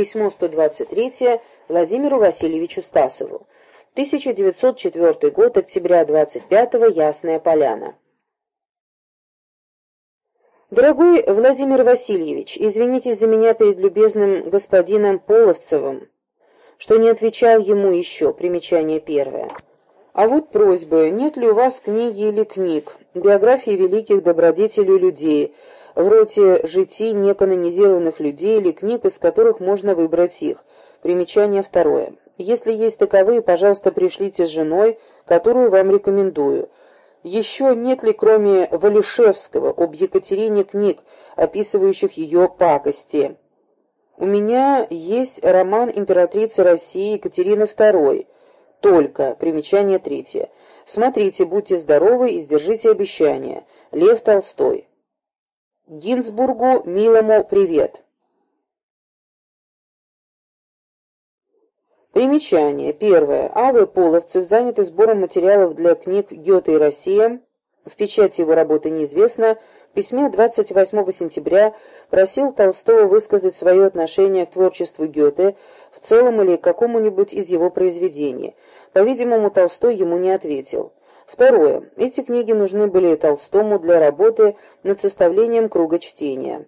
Письмо 123 Владимиру Васильевичу Стасову. 1904 год, октября 25-го, Ясная Поляна. Дорогой Владимир Васильевич, извинитесь за меня перед любезным господином Половцевым, что не отвечал ему еще, примечание первое. А вот просьба, нет ли у вас книги или книг, биографии великих добродетелей людей, вроде житий неканонизированных людей или книг, из которых можно выбрать их. Примечание второе. Если есть таковые, пожалуйста, пришлите с женой, которую вам рекомендую. Еще нет ли, кроме Валишевского, об Екатерине книг, описывающих ее пакости? У меня есть роман императрицы России Екатерины II. Только. Примечание третье. Смотрите, будьте здоровы и сдержите обещания. Лев Толстой. Гинзбургу, милому, привет. Примечание. Первое. А.В. Половцев, занятый сбором материалов для книг «Гёте и Россия», в печати его работы неизвестно, в письме 28 сентября просил Толстого высказать свое отношение к творчеству Гёте в целом или к какому-нибудь из его произведений. По-видимому, Толстой ему не ответил. Второе. Эти книги нужны были Толстому для работы над составлением круга чтения.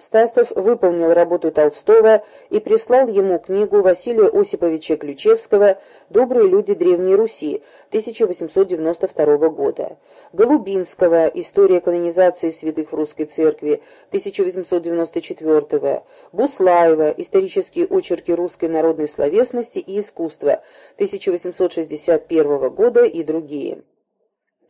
Стасов выполнил работу Толстого и прислал ему книгу Василия Осиповича Ключевского «Добрые люди Древней Руси» 1892 года, Голубинского «История канонизации святых в русской церкви» 1894 Буслаева «Исторические очерки русской народной словесности и искусства» 1861 года и другие.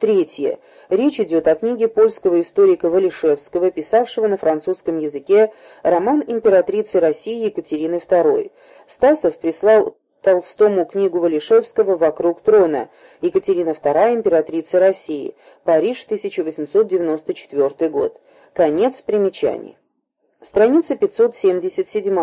Третье. Речь идет о книге польского историка Валишевского, писавшего на французском языке роман императрицы России Екатерины II. Стасов прислал Толстому книгу Валишевского «Вокруг трона. Екатерина II, императрица России. Париж, 1894 год». Конец примечаний. Страница 577.